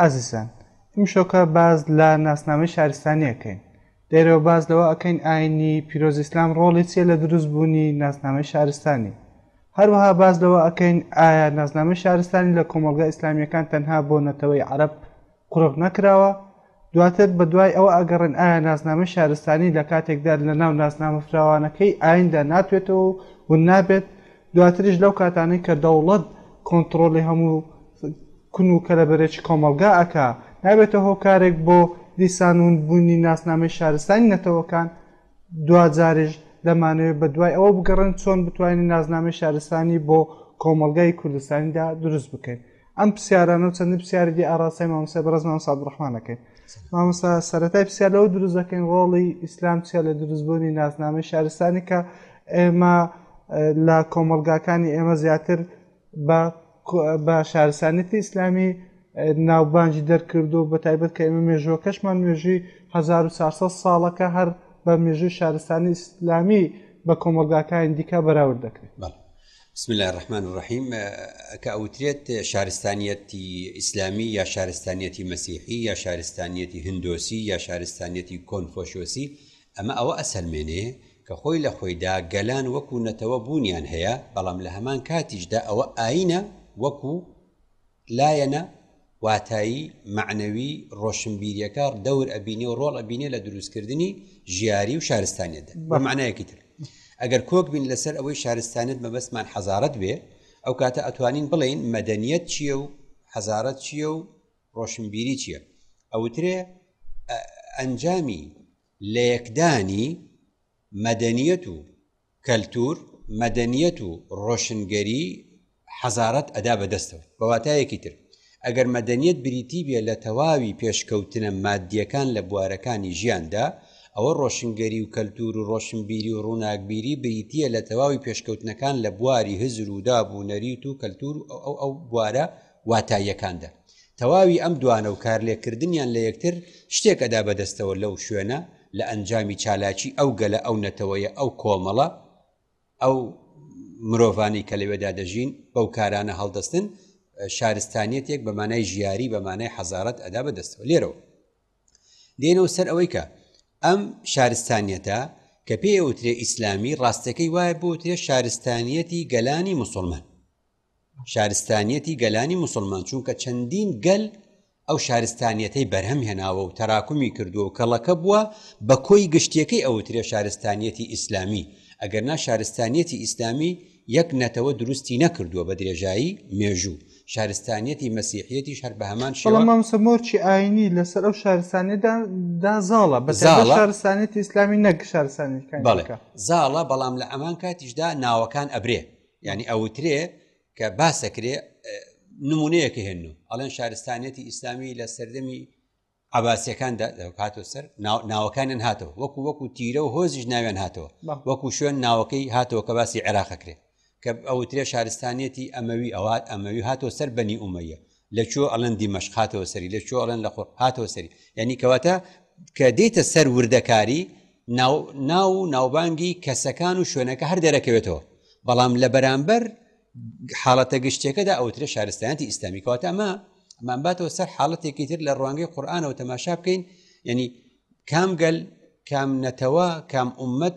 ئازیزان ئیمشۆکە باس لە ناسنامەی شارستانی ئەکەین لێرەوە باس لەوە ئەکەین ئاینی پیرۆز ئیسلام ڕۆڵی چیە لە دروست بوونی ناسنامەی شارستانی هەروەها باس لەوە ئەکەین ئایا ناسنامەی شارستانی لە کۆمەڵگا ئیسلامیەکان تەنها بۆ نەتەوەی عەرەب قورغ نەکراوە دواتر بە دوای ئەوە ئەگەڕێن ئایا ناسنامەی شارستانی لە کاتێکدا لە ناو ناسنامە فراوانەکەی ئایندا ناتوێتەوە و نابێت دواتریش لەو کاتانەی کە دەوڵەت کۆنتڕۆڵی هەموو کون و کەلەبەرێکی کۆمەڵگا ئەکا، نابێتە هۆکارێک بۆ دیسان ون بوونی ناسنامەی شارستانی نەتەوەکان، دواجاریش دەمانەوێ بە دوای ئەوە بگەڕێن چۆن بتوانین نازنامەی شارستانی بۆ کۆمەڵگای کوردستانیدا دروست بکەین. ئەم پرسیارانە و چەندین پرسیاری دی ئاراستەی مامۆستای بەڕێز مامۆستا عەبدولڕەحمان دەکەین. مامۆستا سەرەتای پرسیار لەوە دروست دەکەین ڕۆڵی ئیسلام چییە لە دروستبوونی نازنامەی شارستانی کە ئێمە لە کۆمەڵگاکانی ئێمە زیاتر بە بە شارستانیەتی ئیسلامی ناوبانجی دەرکرد و بە تایبەت کە ئێمە مێژووەکەشمان مێژووی 1400 ساڵەکە هەر بە مێژووی شارستانی ئیسلامی بە کۆمەڵگاکانی دیکە بەراورد دەکرێت. بسم الله الرحمن الرحیم کە ئەوترێت شارستانیەتی ئیسلامی یا شارستانیەتی مەسیحی یا شارستانیەتی هندۆسی یا شارستانیەتی کۆنفۆشۆسی ئەمە ئەوە ئەسەلمێنێ کە خۆی لە خۆیدا گەلان وەکو نەتەوە بوونیان هەیە بەڵام لە هەمان کاتیشدا ئەوە ئاینە وەکو لایەنە واتایی، مەعنەوی، ڕۆشنبیریەکە دەور ئەبینێ و ڕۆڵ ئەبینێ لە دروستکردنی ژیاری و شارستانیەتدا بە مەعنایەکی تر ئەگەر کۆک بین لەسەر ئەوەی شارستانت مەبەستمان حەزارەت بێ ئەو کاتە ئەتوانین بڵین مەدەنیەت چییە و حەزارەت چییە و ڕۆشنبیری چییە ئەوترێ ئەنجامی لە یەکدانی مەدەنیەت و کەلتور، مەدەنیەت و ڕۆشنگەری حەزارەت ئەدا بە دەستەوە. بە واتایەکی تر ئەگەر مەدەنیەت بریتی بێ لە تەواوی پێشکەوتنە مادیەکان لە بوارەکانی ژیاندا، ئەوە ڕۆشنگەری و کەلتور و ڕۆشنبیری و ڕووناکبیری بریتیە لە تەواوی پێشکەوتنەکان لە بواری هزر و داب و نەریت و کەلتور و ئەو ئەو بوارە واتاییەکاندا تەواوی ئەم دوانە و کارلێککردنیان لە یەکتر شتێک ئەدا بە دەستەوە لەو شوێنە لە ئەنجامی چالاکی ئەو گەلە ئەو نەتەوەیە ئەو کۆمەڵە ئەو مرۆڤانەی کە لەوێدا دەژین بەو کارانە هەڵدەستن شارستانیەتێک بە مانای ژیاری بە مانای حەزارەت ئەدا بە دەستەوە لێرەوە دێنەوە سەر ئەوەی کە ئەم شارستانیەتە کە پێ وترێ ئیسلامی ڕاستەکەی وایە بۆ تێ شارستانیەتی گەلانی مسلمان شارستانیەتی گەلانی موسڵمان چونکە چەندین گەل ئەو شارستانیەتەی بەرهەم هێناوە و تەراکمی کردووە و کەڵەکە بووە بە کۆی گشتیەکەی ئەوترێ شارستانیەتی ئیسلامی ئەگەر نا شارستانیەتی ئیسلامی یەک نەتەوە دروستی نەکردووە بە درێژایی مێژوو شارستانیەتی مەسیحەتی شەر بە هەمان شەمامسەمۆرچی ئاینی لەسەر ئەو شارستانیدا دا زاڵە بە شارستانیەتی ئیسلامی نەک شارستانی بەڵێ زاڵە بەڵام لە ئەمان کاتیشدا ناوەکان ئەبرێ یعنی ئەوترێ کە باسەکرێ نمونەیەکە هێن و ئەڵێن شارستانیەتی ئیسلامی لە سەردەمی عباسیەکاندا هاتۆ سەر ناوەکانیان هاتەوە وەکو وەکو تیرە و هۆزیش ناوێن هاتەوە وەکو شوێن ناوەکەی هاتەوە کە باسی عێراقەکرێ کە ئەوترێ شارستانیەتی ئەمەوی ئەوات ئەمەوی هاتۆ سەر بەنی ئومەیە لە چۆ ئەلەن دیمەشق هاتەوە سەری لە چۆ ئەلەن لە خۆ هاتەوە سەری یعنی کەواتە کە دیتە سەر وردەکاری ناو ناو و ناوبانگی کەسەکان و شوێنەکە هەر دەرەکەوێتەوە بەڵام لە بەرامبەر حاڵەتە گشتەکەدا ئەوترە شارستانەتی ئیسلامی کەواتە ئەمە ماباتەوە سەر حاڵەتێکی تر لە ڕوانگەی قورآانەوە تەماشا بکەین یعنی کام گەل کام نەتەوە کام عومەت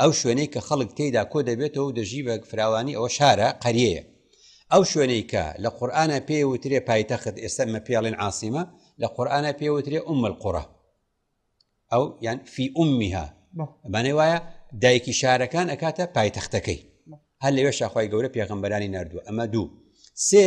ئەو شوێنەی کە خەڵک تێیدا کۆ دەبێتەوە و دەژی بە فراوانی ئەوە شارە، قەریەیە. ئەو شوێنەی کە لە قورئانا پێێ وترێ پایتەخت، ئێستا ئمە پێڵێن عاسیمە، لە قورئانا پێێ وترێ ئوم القرە. ئەو یان فی ئومیها بەێ وایە دایکی شارەکان ئەکاتە پایتەختەکەی هەر لەوێ شاخوای گەورە پێغمبەرانی نردووە ئەمە دوو سێ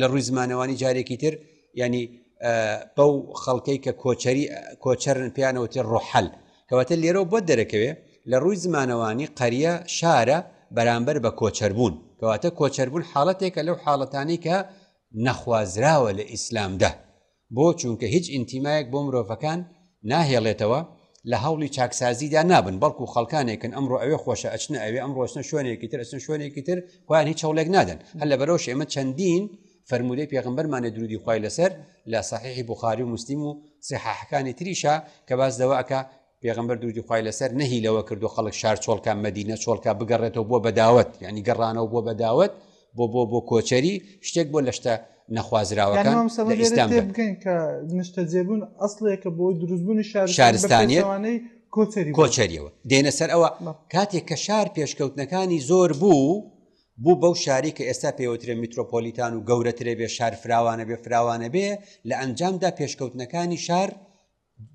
لە ڕووی زمانەوانی جارێکی تر ینی بەو خەڵکەی کە کۆچەری کۆچەرن پیانەوەتی ڕۆحەل کەواتە لێرەوە بۆ دەرەکەوێ لە ڕووی زمانەوانی قەریە شارە بەرامبەر بە کۆچەربوون کەواتە کۆچەربوون حاڵەتێکە لەو حاڵەتانی کە نەخوازراوە لە ئیسلامدا بۆ؟ چونکە هیچ ئینتیمایەک بۆ مرۆڤەکان ناهێڵێتەوە لە هەوڵی چاکسازیدا نابن، بەڵکو خەڵکانێکن ئەمڕۆ ئەوێ خۆشە ئەچنە ئەوێ، ئەمڕۆ ئەچنە شوێنێکی تر ئەچنە شوێنێکی تر، خۆیان هیچ هەوڵێک نادەن، هەر لەبەرەوەش ئێمە چەندین فەرموودەی پێغەمبەرمانێ درودی خوای لەسەر لە صحیحی بوخاری و مسلیم و صحاحەکانی تریشا کە باس لەوە ئەکا پێغمبەر دوودی خی لەسەر نەهی لەوە کردو خەڵک شار چۆڵکە مەدینە چۆڵکە بگەڕێتەوە بۆ بەداوت ینی گەڕانەوە بۆ بەداوت بۆ بۆ بۆ کۆچەری شتێک بۆ لە شتە نەخوازراوەکان ئیسلام بکەین کە نشتە جێبوون ئەسڵێکە بۆ دروستبوونی شار شارستانیەوانەی کۆچەری کۆچەریەوە دێنە سەر ئەوە کاتێک کە شار پێشکەوتنەکانی زۆر بوو بوو بەو شاری کە ئێستا پێوترێ میترۆپۆلیتان و گەورەترێ بێ شار فراوانە بێ فراوانە بێ لە ئەنجامدا پێشکەوتنەکانی شار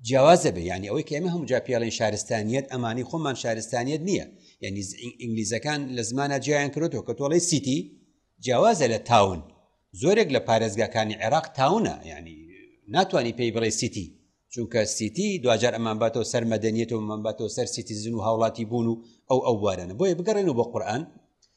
جیاواز دەبێت یعنی ئەوەی کە ئێمە هەمووجا پێڵێن شارستانیت ئەمانی خۆمان شارستانیت نییە یعنی ئینگلیزەکان لە زمانە جیان کردو کە تۆڵی سیتی جیاوازە لە تاون زۆرێک لە پارێزگاکانی عێراق تاونە یعنی ناتانی پێی بڵێ سیتی چونکە سیتی دوجار ئەمان باتەوە سەر مەدەنیێتەوە من باتەوە سەر سیتیزن و هاوڵاتی بوون و ئەو ئەو بوارانە بۆیە بگەڕێن و بۆ قورآن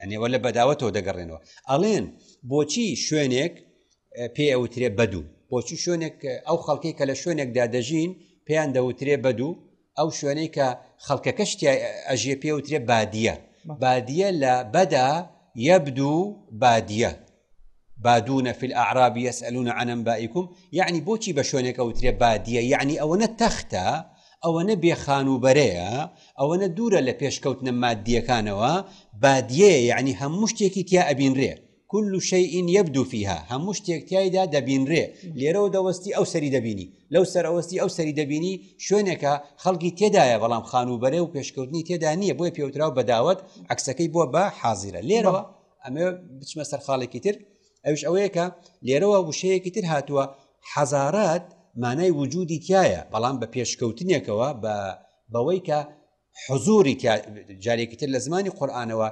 ئەنێوە لە بەداوەتەوە دەگەڕێنەوە ئەڵێن بۆچی شوێنێک پێ ئەوترێ بەدوو بۆچی شوێنێک ئەو خەڵکی کە لە شوێنێکدا دەژین پێیان دەوترێ بەدوو ئەو شوێنەی کە خەڵکەکە شتیا ئەژێ پێوترێ بادیە بادیە لە بەدا یەبدو بادیە بادون فی الاعراب یسالون عن انبائکم یعنی بۆچی بە شوێنێک ئەوترێ بادیە یعنی ئەوەنە تەختە ئەوەنە بێ خانووبەرەیە ئەوەنە دوورە لە پێشکەوتنە مادیەکانەوە بادیەیە یعنی هەموو شتێکی تیا ئەبینرێ كل شيء يبدو فيها هەموو شتێک تایدا دەبینرێ لێرەوە دەوەستی ئەو سەری دەبینی لەو سەرەوەستی ئەو سەری دەبینی شوێنێکە خەڵکی تێدایە بەڵام خانووبەرە و پێشکەوتنی تێدا نییە بۆی پێوتراو بەداوت عکسەکەی بووە بە حازرە لێرەوە ئەمێ بچمە سەر خاڵێکی تر ئەوش ئەوەیە کە لێرەوە وشەیەکی تر هاتووە حەزارات مانای وجودی تایە بەڵام بە پێشکەوتنێکەوە بە بەوەی کە حزوری جارێکی تر لە زمانی قورآانەوە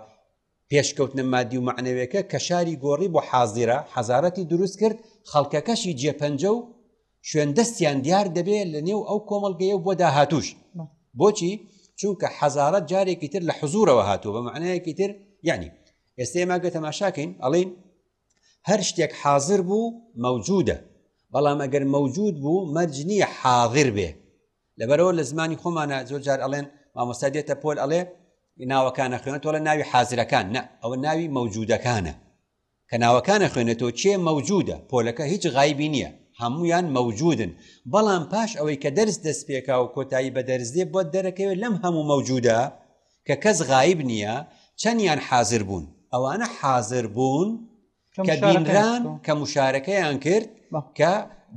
پێشکەوتنە مادی و معنەوەکە کە شاری گۆڕی بۆ حازیرە حەزارەتی دروست کرد خەڵکەکەشی جێپەنجە و شوێن دەستیان دیار دەبێت لە نێو ئەو کۆمەلگەیە بۆ داهاتوش بۆچی چونکە حەزارەت جارێکی تر لە حزورەوە هاتووە بە معنایەکی تر یعنی ئێستی ماگە تەماشاکەین ئەڵین هەر شتێک حاضر بوو مەوجودە بەڵام ئەگەر مەوجود بوو مەرج نییە حاضر بێ لەبەرەوە لە زمانی خۆمانە زۆر جار ئەڵێن مامۆستا دێتە پۆل ئەڵێ ناوەکانە خوێن تۆڵە ناوی حازرەکان نە ئەوە ناوی مەوجودەکانە کە ناوەکان ئەخوێنێتەوە کێ مەوجودە پۆلەکە هیچ غایبی نیە هەموویان مەوجودن بەڵام پاش ئەوەی کە دەرس دەست پێکا و کۆتایی بە دەرس دێ بۆت دەرەکەوێت لەم هەموو مەوجودە کە کەس غایب نیە چەنیان حازر بوون ئەوانە حازر بوون کە بینران کە مشارەکەیان کرد کە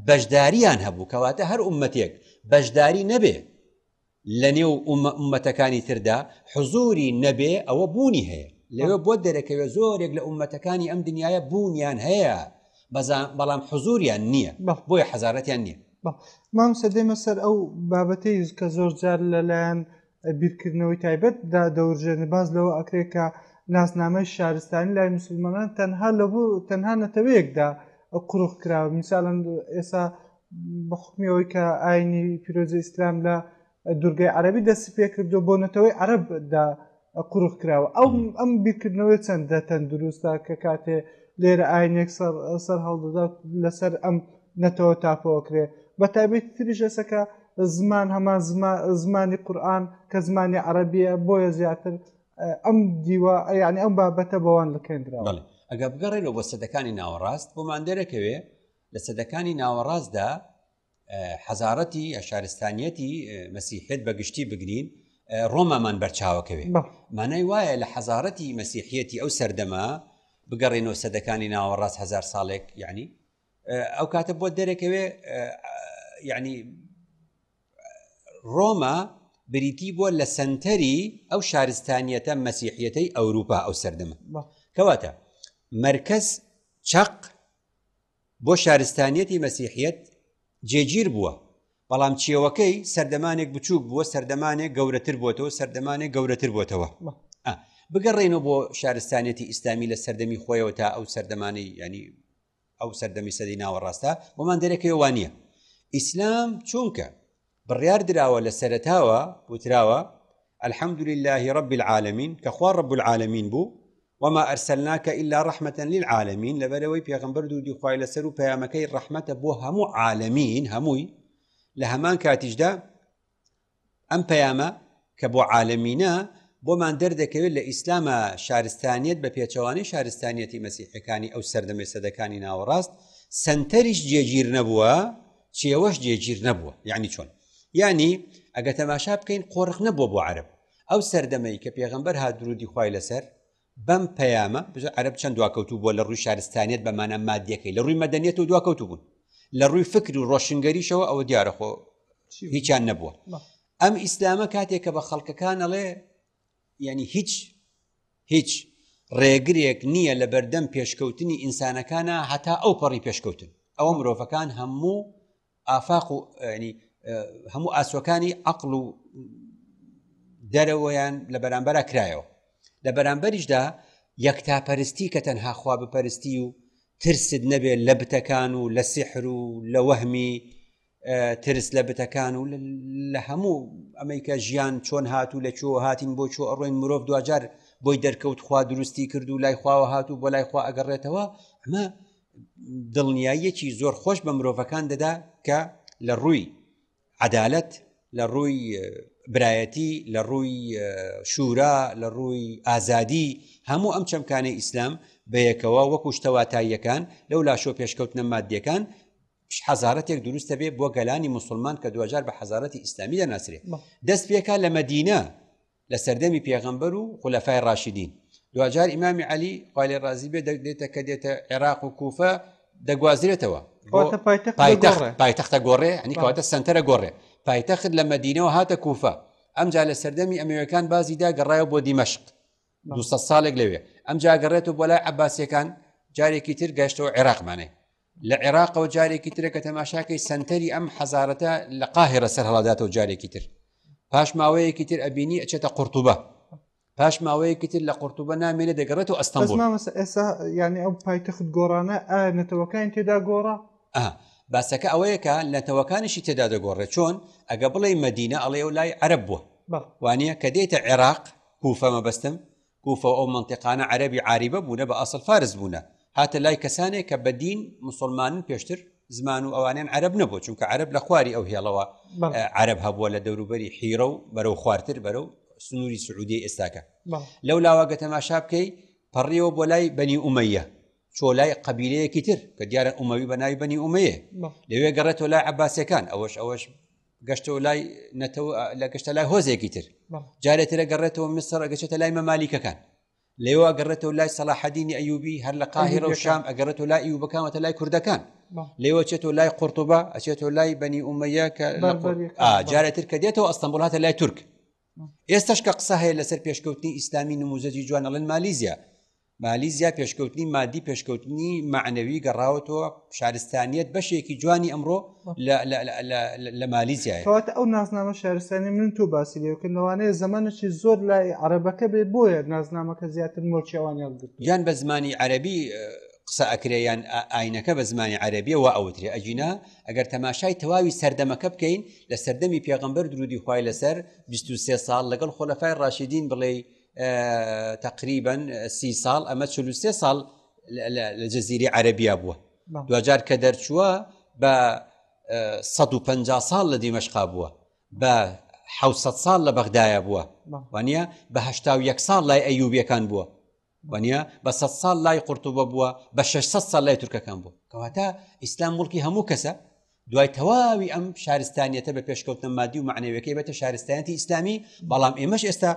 بەشداریان هەبوو کەواتە هەر عومەتێک بەشداری نەبێ لەنێو ئوممەتەکانی تردا حزوری نەبێ ئەوە بوونی هەیە لەوێ بۆ دەرەکەوێ زۆرێک لە ئومەتەکانی ئەم دنیاە بوونیان هەیە بەڵام حزوریان نییە بۆی حەزارەتیان نییە مام سەدەمە سەر ئەو بابەتەی کە زۆر جار لەلایەن بیرکردنەوەی تایبەت دا دەورژێنە باز لەوە ئەکرێکە ناسنامەی شارستانی لای مسلمانان تەنها لە بۆ تەنها نەتەوەیەکدا قڕخ کراوە میساالن ئێسا بەحوکمی ئەوەی کە ئاینی پیرۆزی ئیسلام لە دوورگەی عەربی دەستی پێکردو بۆ نەتەوەی عەرب دا قورخ کراوە ئەو ئەم بیرکردنەوەی چەندە تەندروستە کە کاتێ لێرە ئاینێک سەر هەڵدەدات لەسەر ئەم نەتەوە تاپەوەکرێ بە تابێت تریش ئەسەکە زمان هەمان زمانی قورآن کە زمانی عەربیە بۆیە زیاتر ئەم دیوە یعنی ئەم بابەتە بەوان لەکەندرا ئەگە بگەڕێنەوە بۆ سەدەکانی ناوەڕاست بۆ مادەرەکەوێ لە سەدەکانی ناوەڕاستدا حەزارەتی یا شارستانیەتی مەسیحێت بەگشتی بگرین ڕۆمامان بەرچاوەکەوێ مانای وایە لە حەزارەتی مەسیحیەتی ئەو سەردەما بگەڕێنەوە سەدەکانی ناوەڕاست هزار ساڵێک یعنی ئەو کاتە بۆ دەرەکەوێ یعنی ڕۆما بریتی بووە لە سنتەری ئەو شارستانیەتە مەسیحیەتەی ئەوروپا ئەو سەردەمە کەواتە مرکز چەق بۆ شارستانیەتی مەسیحیەت جێگیر بووە بەڵام چێوەکەی سەردەمانێک بچووک بووە سەردەمانێک گەورەتر بۆتەوە سەردەمانێک گەورەتر بۆتەوە بگەڕێنەوە بۆ شارستانیەتی ئیسلامی لە سەردەمی خۆیەوە تا ئەو سەردەمانەی ینی ئەو سەردەمی سەدی ناوەڕاستە بۆمان دەرەکەی وانە ئیسلام چونکە بڕیار دراوە لە سەرەتاوە وتراوە الحمد للە رب العالمین کە خوا رب العالمین بوو وما ئەرسلناکە إلا رحمة للعالمین لەبەرەوەی پێغمبەر دوودی خوای لەسەر و پەیامەکەی ڕەحمەتە بۆ هەموو عالمین هەمووی لە هەمان کاتیشدا ئەم پەیامە کە بۆ عالەمینە بۆمان دەردەکەوێت لە ئیسلاما شارستانیەت بە پێچەوانەی شارستانیەتی مەسیحەکانی ئەو سەردەمەی سەدەکانی ناوەڕاست سنتەریش جێگیر نەبووە چێوەش جێگیر نەبووە یعنی چۆن یعنی ئەگە تەماشا بکەین قۆرخ نەبووە بۆ عرب ئەو سەردەمەی کە پێغمبەر هادرودی خی لەسەر بەم پەیامە، بژە عەرەب چەند دواکەوتوو بووە لە ڕووی شارستانیەت بە مانا مادیەکەی، لە ڕووی مەدەنیەت و دواکەوتوو بوون، لە ڕووی فکر و ڕۆشنگەریشەوە ئەوە دیارە خۆ هیچیان نەبووە. ئەم ئیسلامە کاتێک کە بە خەڵکەکان ئەڵێ یعنی هیچ هیچ ڕێگرێک نییە لە بەردەم پێشکەوتنی ئینسانەکانە هەتا ئەو پەڕی پێشکەوتن ئەوە مرۆڤەکان هەموو ئافاق و ینی هەموو ئاسۆکانی عقل و دەرەوەیان لە بەرامبەر کرایەوە لە بەرامبەریشدا یەکتاپەرستی کە تەنها خوا بپەرستی و ترست نەبێت لە بتەکان و لە سحر و لە وەهمی ترس لە بتەکان و لە هەموو ئەمریکا ژیان چۆن هات و لە چۆ هاتین بۆ چۆ ئەڕۆین مرۆڤ دوجار بۆی دەرکەوت خوا دروستی کرد و لای خواوە هات و بۆ لای خوا ئەگەڕێتەوە ئەمە دڵنیاییەکی زۆر خۆش بە مرۆڤەکان دەدا کە لە ڕووی عدالت لە ڕووی برایەتی لە ڕووی شورا لە ڕووی ئازادی هەموو ئەم چەمکانەی ئیسلام بەیەکەوە وەکو شتەواتاییەکان لەو لاشۆ پێشکەوتنە مادیەکان حەزارەتێک دروستە بێ بۆ گەلانی مسلمان کە دوجار بە حەزارەتی ئیسلامی دەناسرێت دەست پێکا لە مدینە لە سەردەمی پێغەمبەر و خولەفای ڕاشیدین دواجار ئیمامی عەلی خوای لێ ڕازی بێ دەێتە کە دێتە عێراق و کوفە دەگوازرێتەوە پایتەختە گۆڕێ ئەنی کەواتە سنتەرە گۆڕێ پایتەخت لە مدینەوە هاتە کوفە ئەمجا لە سەردەمی ئەمەوەکان بازی داگەڕایە بۆ دیمەشق 200 ساڵێک لەوێ ئەم جاگەڕێتەوە بۆ لای عباسیەکان جارێکی تر گەشتەوە عێراقمانێ لە عێراقەوە جارێکی ترە کە تەماشاکەی سنتەری ئەم حەزارەتە لە قاهێرە سەر هەڵاداتەوە جارێکی تر پاش ماوەیەکی تر ئەبینی ئەچێتە قورتوبە پاش ماوەیەکی تر لە قورتوبە نامێنە دەگەڕێت و ئەستان ئێسا ینی ئەو پایتەخت گۆڕانە ئا نەتەوەکانی تێدا گۆڕا باسەکە ئەوەیەکە نەتەوەکانیشی تێدا دەگۆڕێت چۆن ئەگە بڵێ مدینە ئەڵێ و لای عرب بووە وانە کە دێتە عێراق کوفە مەبەستم کوفە و ئەو منتیقانە عەربی عریبە بوونە بە ئەسڵ فارس بوونە هاتە لای کەسانێک کە بەدین مسلمانن پێشتر زمان و ئەوانیان عرب نەبوو چونکە عرب لە خواری ئەو هێڵەوە عرب هەبووە لە دەوروبەری حیرە و بەرەو خوارتر بەرەو سنووری سعودی ئێستاکە لەو لاواگە تەماشا بکەی پەڕیەوە بۆ لای بەنی ئومەیە چۆلای قبیلەیەکی تر کە دیارە ئومەوی بە ناوی بەنی ئومەیە لەوێ گەڕێتەوە لای عباسەکان ئەوەش ئەوەش گەشتەوە لای نەتەوە لە گەشتە لای هۆزێکی تر جارێ ترە گەڕێتەوە مسەر گەشتە لای مەمالیکەکان لێوە گەڕێتەوە لای سەلاحەدینی ئەیوبی هەر لە قاهێرە و شام ئەگەڕێتەوە لای ئیوبەکانەتە لای کوردەکان لێوە چێتەوە لای قورتوبە ئەچێتەوە لای بەنی ئومەیە کە جارێتر کە دێتەوە ئەستەمبول هاتە لای تورک ئێستش کە قسە هەیە لەسەر پێشکەوتنی ئیسلامی نموزەجی جوان ئەڵێن مالیزیا مالیزیا پێشکەوتنی مادی پێشکەوتنی معنەوی گەڕاوەتەوە شارستانیت بەشێکی جوانی ئەمڕۆ لە مالیزیای کەواتە ئەو نازنامە شارستانی من تۆ باسی لێکن لەوانەیە زمانەی زۆر لای عربەکە بێ بۆیە نازنامەکە زیاتر مۆچیوان یاگرت یان بە زمانی عەربی قسە ئەکرێیان ئاینەکە بە زمانی عەربیە و ئەوترێ ئەجینا ئەگەر تەماشای تەواوی سەردەمەکە بکەین لە سەردەمی پێغەمبەر درودی خوای لەسەر 23 ساڵ لەگەڵ خۆلەفای ڕاشیدین بڵێ تقریبن سی ساڵ ئەمە 43 ساڵ لە جززیری عەربیا بووە دوجار کە دەرچووە بە 150 ساڵ لە دیمەشقا بووە بە حوسەت ساڵ لە بەغدایە بووە وانە بەهشتا و یەک ساڵ لای ئەیوبیەکان بووە وەنیە بە سەد ساڵ لای قورتوبە بووە بە 600 ساڵ لای تورکەکان بوو کەواتە ئیسلام مڵکی هەموو کەسە دوای تەواوی ئەم شارستانیەتە بە پێشکەوتە مادی و معنەوەکەی بەتە شارستانەتی ئیسلامی بەڵام ئێمەش ئێستا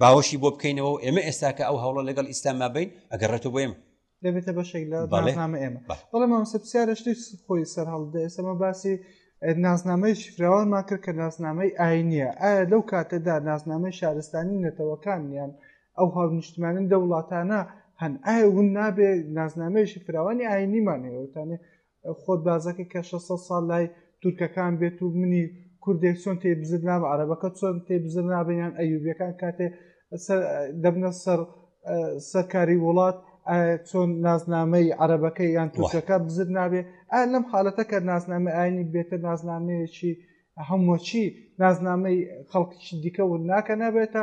باوەشی بۆ بکەینەوە و ئێمە ئێستاکە ئەو هەوڵە لەگەڵ ئیسلاما بین ئەگەڕێتەوە بۆ ئێمە دەبێتە بەشێک لە بەڵێنامە ئێمە بەڵێ مامسە پرسیارە شتی خۆی سەر هەڵدە ئێسەمە باسی نازنامەی شفراوانمان کرد کە نازنامەی ئاینە ئایا لەو کاتەدا نازنامەی شارستانی نەتەوەکانیان ئەو هاونیشتمانن دە وڵاتانە هەن ئایا ون نابێ نازنامەیەشی فراوانی ئاینیمان هەیەوتانێ خۆت بازەکە کە 600 ساڵ لای تورکەکان بێت و منی کوردێک چۆن تێ بزر نابە عربەکە چۆن تێ بزر نابیان ئەیوبیەکان کاتێ دەبنە سەر سەرکاری وڵات چۆن نازنامەی عربەکە یان تورکەکە بزر نابێ ئا لەم حالەتە کە نازنامە ئاینی بێتە نازنامەیەکی هەمووچی نازنامەی خەڵکیی دیکە و ناکە نابێتە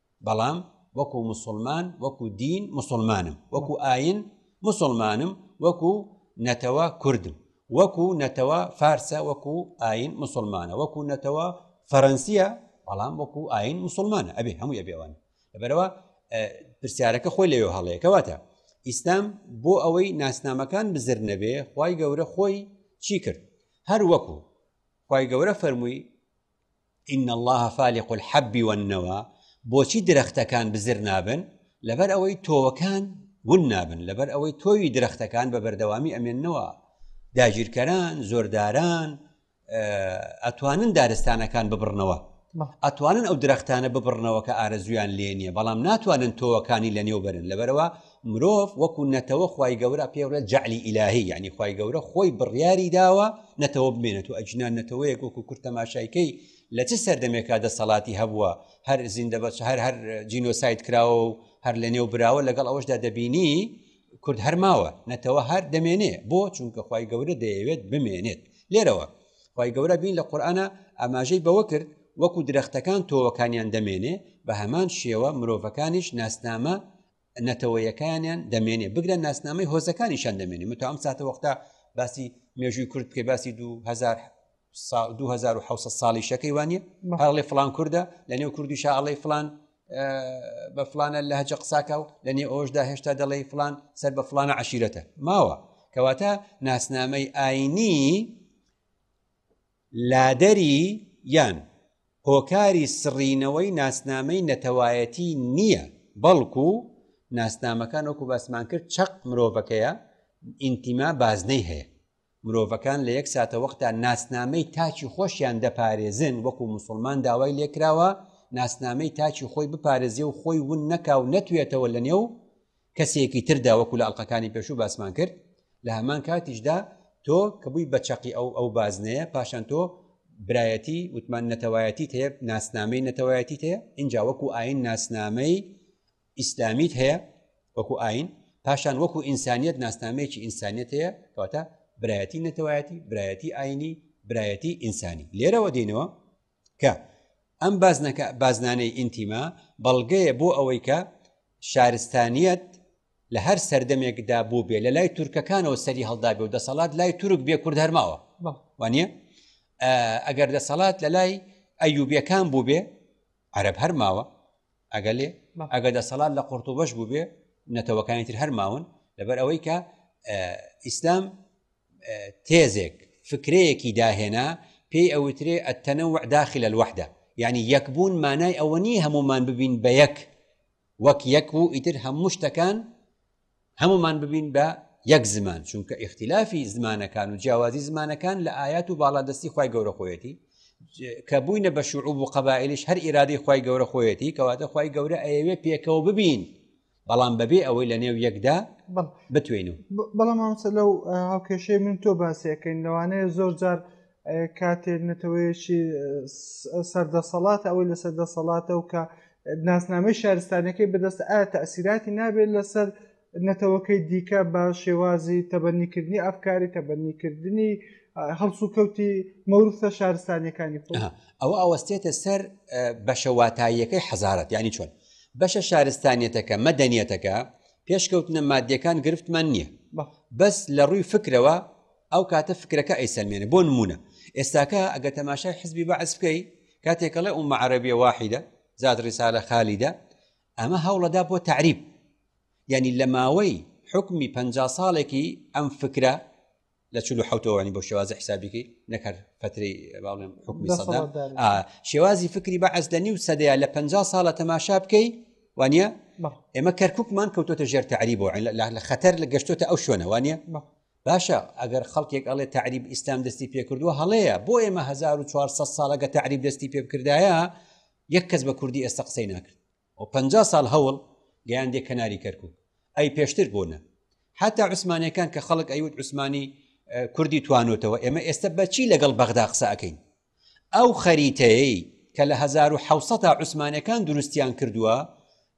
بەڵام وەکو مسلمان وەکو دین مسلمانم وەکو ئاین مسلمانم وەکو نەتەوە کوردم وەکو نەتەوە فارسە وەکو ئاین مسلمانە وەکو نەتەوە فەرەنسیە بەڵام وەکو ئاین مسلمانە ئەبێ هەموو ئەبێوانە لەبەرەوە پرسیارەکە خۆی لەوێ هەڵەیەکەواتە ئیسلام بۆ ئەوەی ناسنامەکان بزر نەبێ خی گەورە خۆی چی کرد هەر وەکو خی گەورە فەرمووی ان اللە فالق الحب والنوى بۆچی درەختەکان بزر نابن لەبەر ئەوەی تۆوەکان ون نابن لەبەر ئەوەی تۆوی درەختەکان بە بەردەوامی ئەمێنەوە داگیرکەران زۆرداران ئەتوانن دارستانەکان ببڕنەوە ئەتوانن ئەو درەختانە ببڕنەوە کە ئارەزویان لێ نیە بەڵام ناتوانن تۆوەکانی لە نێو بەرن لەبەرەوە مرۆڤ وەکو نەتەوە خوای گەورە پێ بڵێت جەعلی ئیلاهی یعنی خوای گەورە خۆی بڕیاری داوە نەتەوە بمێنێت و ئەجنا نەتەوەیەک وەکو کورد تەماشایکەی لە چ سەردەمێکا دەسەڵاتی هەبووە هەر زیندە بەچ هەر هەر جینۆسایت کراوە و هەر لە نێو براوە لەگەڵ ئەوەشدا دەبینی کورد هەرماوە نەتەوە هەر دەمێنێ بۆ چونکە خی گەورە دەیەوێت بمێنێت لێرەوە خی گەورە بین لە قورآە ئاماژەی بەوە کرد وەکو درەختەکان تۆوەکانیان دەمێنێ بە هەمان شێوە مرۆڤەکانیش ناسنامە نەتەوەیەکانیان دەمێنێ بگرە ناسنامەی هۆزەکانیشان دەمێنێ متو ئەم ساتە وەختا باسی مێژووی کورد بکە باسی 2000 2600 ساڵی شەکەی وانە هەڵێ فلان کووردە لە نێو کوردی شاڵی فلان بە فلانە لە هەجە قساکە و لە نێ ئەوشدا هێشتا دەڵێ فلان سەر بە فلانە عشیرەتە ماوە کەواتە ناسنامەی ئاینی لادەری یان هۆکاری سڕینەوەی ناسنامەی نەتەوایەتی نییە، بەڵکو ناسنامەکان وەکو باسمان کرد چەق مرۆڤەکەیە، ئینتیما بازنەی هەیە. مرۆڤەکان لە یەک ساتەوەختا ناسنامەی تاکی خۆشیان دەپارێزن، وەکو موسڵمان داوای لێکراوە ناسنامەی تاکی خۆی بپارێزێ و خۆی ون نەکا و نەتوێتەوە لەنێو کەسێکی تردا وەکو لە ئەڵلقەکانی پێشوو باسمان کرد لە هەمان کاتیشدا تۆ کە بووی بە چەقی ئەو ئەو بازنەیە پاشان تۆ برایەتی وتمان نەتەوایەتی هەیە ناسنامەی نەتەوایەتی هەیە اینجا وەکو ئاین ناسنامەی ئیسلامیت هەیە وەکو ئاین پاشان وەکو ئینسانیت ناسنامەیەکی ئینسانیت هەیە کەواتە برایەتی نەتەوایەتی برایەتی ئاینی برایەتی ئینسانی لێرەوە دێنەوە کە ئەم بازنەکە بازنانەی ئینتیما بەڵگەیە بۆ ئەوەی کە شارستانیت لە هەر سەردەمێکدا بوو بێ لە لای تورکەکانەوە سەری هەڵدابێ و دەسەڵات لای تورک بێ کورد هەرماوە وانە ئەگەر دەسەڵات لە لای ئەیوبیەکان بوو بێ عرب هەرماوە ئەگەلێ ئەگە دەسەڵات لە قورت و بەش بوو بێ نەتەوەکانی تر هەرماون لەبەر ئەوەی کە ئیسلام تێزێک، فکرەیەکی داهێنا پێی ئەوترێ التنوع داخل الوحدە، یانی یەکبوون مانای ئەوە نییە هەموومان ببین بە یەک وەک یەک و ئیتر هەموو شتەکان هەموومان ببین بە یەک زمان چونکە ئیختلافی زمانەکان و جیاوازی زمانەکان لە ئايات و باڵادەستی خی گەورە خۆیەتی کە بووینە بە شعوب و قەبائلش هەر ئیرادەی خی گەورە خۆیەتی کەواتە خی گەورە ئەیەوێ پێکەوە ببین بەڵام بەبێ ئەوەی لە نێو یەکدا بتوێن و. بەڵام مامۆستا لەو هاوکێشەی من تۆ باسی ئەکەین لەوانەیە زۆر جار کاتێ نەتەوەیەکی سەردەسەڵات ئەوەی لەسەر دەسەڵاتە و کە ناسنامەی شارستانەکەی بەدەست ئا تەسیراتی نابێت لەسەر نەتەوەکەی دیکە بە شێوازی تەبەنیکردنی ئەفکاری تەبەنیکردنی هەڵس و کەوتی مەورثە شارستانیەکانی خۆ ئەوە ئەوەستێتە سەر بەشەواتاییەکەی حەزارەت ینی چۆن بەشە شارستانیەتەکە، مەدەنیەتەکە، پێشکەوتنە مادیەکان گرفتمان نیە، بەس لە ڕووی فکرەوە ئەو کاتە فکرەکە ئەیسەلمێنێ، بۆ نموونە ئێستاکە ئەگەر تەماشای حزبی بەعس بکەی کاتێک ئەڵێ ئومە عەرەبیە واحیدە زاد ڕیسالە خالیدە ئەمە هەوڵەدا بۆ تەعریب یعنی لە ماوەی حکمی پ ساڵێکی ئەم فکرە لە چلو حوتەوەنی بۆ شێوازە حسابیکەی نەک هەر فتری باڵێن حکومی سەدا شێوازی فکری بە ئەس لە نیو سەدەیە لە پ ساڵە تەماشا بکەی وانە ئێمە کەرککمان کەوتۆتە ژێر تعری بۆ لە خەتەر لە گەشتۆتە ئەو شوێنە وانە باشە ئەگەر خەڵکێک ئەڵێ تعریب ئیسلام دەستی پێکردووە هەڵەیە بۆ ئێمە 1400 ساڵەگە تعریب دەستی پێبکردایە یەک کەس بە کوردی ئێستا قسەی ناکرد و پەنجا ساڵ هەوڵ گەیاندیە کەناری کەرکک ئەی پێشتر بۆ نە حتا عوسمانەکان کە خەڵک ئەیوت عوسمانی کوردی توانوتەوە ئێمە ئێستا بەچی لەگەڵ بەغدا قسەکەین ئەو خەریتەیە کە لە 1970 عوسمانەکان دروستیان کردووە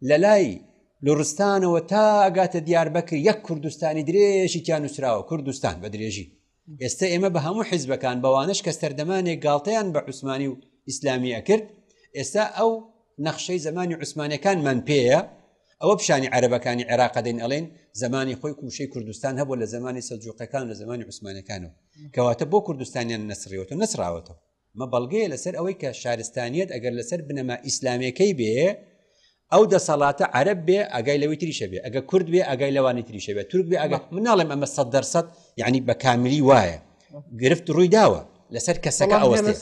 لە لای لوڕستانەوە تا ئەگاتە دیار بەکر یەک کوردستانی درێژی تیا نووسراوە کوردستان بە درێژی ئێستا ئێمە بە هەموو حیزبەکان بەوانش کە سەردەمانێک گاڵتەیان بە عوسمانی و ئیسلامی ئەکرد ئێستا ئەو نەخشەی زمانی عوسمانەکانمان پێەیە ئەوە پیشانی عربەکانی عێراق دەین ئەڵێن زمانی خۆی کوشەی کوردستان هەبوو لە زمانی سەجوقەکان لە زمانی عوسمانەکانەوە کەواتە بۆ کوردستانیان نسرەوەەوە نسراوەتەوە مە بەڵگەیە لەسەر ئەوەی کە شارستانیەت ئەگەر لەسەر بنەما ئیسلامەکەی بێ ئەو دەسەڵاتە عرب بێ ئەگای لەوەی تریشە بێ ئەگە کورد بێ ئەگای لەوانی تریشە بێ تورک بێ ئەگە مناڵێم ئەمە سە دەرسەد یعنی بە کاملی وایە گرفت ڕووی داوە لەسەر کەسەکە ئەوەستێ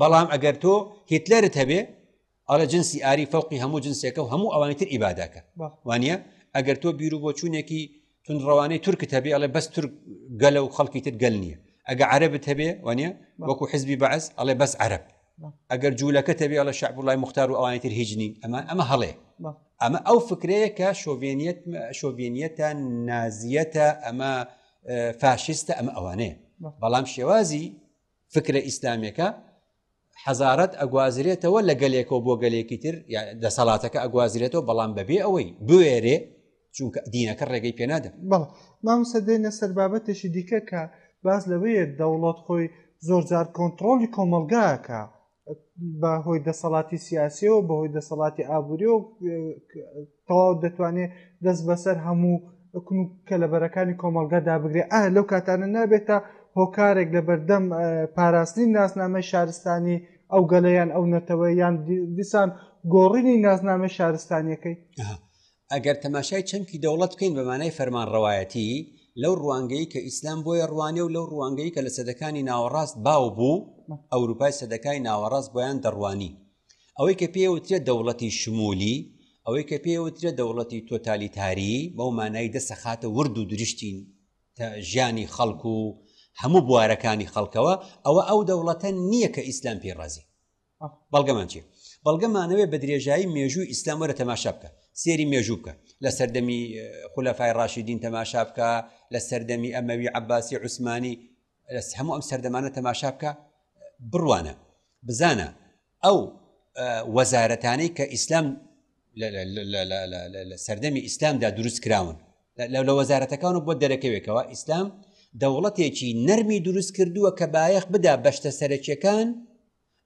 بەڵام ئەگەر تۆ هیتلەرت هەبێ ئەڵێ جنسی ئاری فەوقی هەموو جنسێکە و هەموو ئەوانی تر ئیبادەکە وانە ئەگەر تۆ بیرو بۆ چوونێکی تون ڕەوانەی تورکت هەبێ ئەڵێ بەس تورک گەلە و خەڵکی تر گەل نییە ئەگە عربت هەبێ وانە وەکو حزبی بەعس ئەڵێ بەس عرب ئەگەر جوولەکە تەبێ ئەڵە شعب لای مختار و ئەوانی تر هیچ نین ئەمە ئەمە هەڵێ ئەمە ئەو فکرەیە کە شۆڤێنیت شۆڤێنیەتە نازیەتە ئەمە فاشستە ئەمە ئەوانەیە بەڵام شێوازی فکرە ئیسلامیەکە حەزارەت ئەگوازرێتەوە لە گەلێکەوە بۆ گەلێکی تر دەسەڵاتەکە ئەگوازرێتەوە بەڵام بەبێ ئەوەی بوێرێ چونکە دینەکە ڕێگەی پێنادە بەڵ مامسە دێنە سەر بابەتێکی دیکە کە باز لەوەیە دەوڵەت خۆی زۆر جار کۆنتترۆلی کۆمەلگاکە بە هۆی دەسەڵاتی سیاسیەوە بەهۆی دەسەڵاتی ئابووریەوە تەواو دەتوانێت دەست بەسەر هەموو کون و کەلەبەرەکانی کۆمەڵگا دابگرێت ئا لەو کاتانە نابێتە هۆکارێک لە بەردەم پاراستنی ناسنامەی شارستانی ئەو گەلیان ئەو نەتەوەیان دیسان گۆڕینی نازنامە شارستانیەکەی ئەگەر تەماشای چەمکی دەوڵەت بکەین بەمانای فەرمان ڕەوایەتی لەو ڕوانگەی کە ئیسلام بۆیە ڕوانێ و لەو ڕوانگەی کە لە سەدەکانی ناوەڕاست باو بوو ئەوروپای سەدەکانی ناوەڕاست بۆیان دەڕوانی ئەوەی کە پێی وترێت دەوڵەتی شمولی ئەوەی کە پێی وترێت دەوڵەتی تۆتالیتاری بەو مانایی دەسەخاتە ورد و درشتین ژیانی خەڵک و هەموو بوارەکانی خەڵکەوە ئەوە ئەو دەوڵەتە نییە کە ئیسلام پێی ڕازی بەڵگەمان چێ بەڵگەمانەوەی بە درێژایی مێژوو ئیسلام وەرە تەماشا بکە سێری مێژوو بکە لە سەردەمی خولەفای ڕاشیدین تەماشا بکە لە سەردەمی ئەمەوی عباسی عوسمانی لەس هەموو ئەم سەردەمانە تەماشا بکە بڕوانە بزانە ئەو وەزارەتانەی کە ئیسلام لە سەردەمی ئیسلامدا دروست کراون لە وەزارەتەکان و بۆ دەرەکەوێکەوە ئیسلام دەوڵەتێکی نەرمی دروست کردووە کە بایەخ بدا بەشتە سەرەکیەکان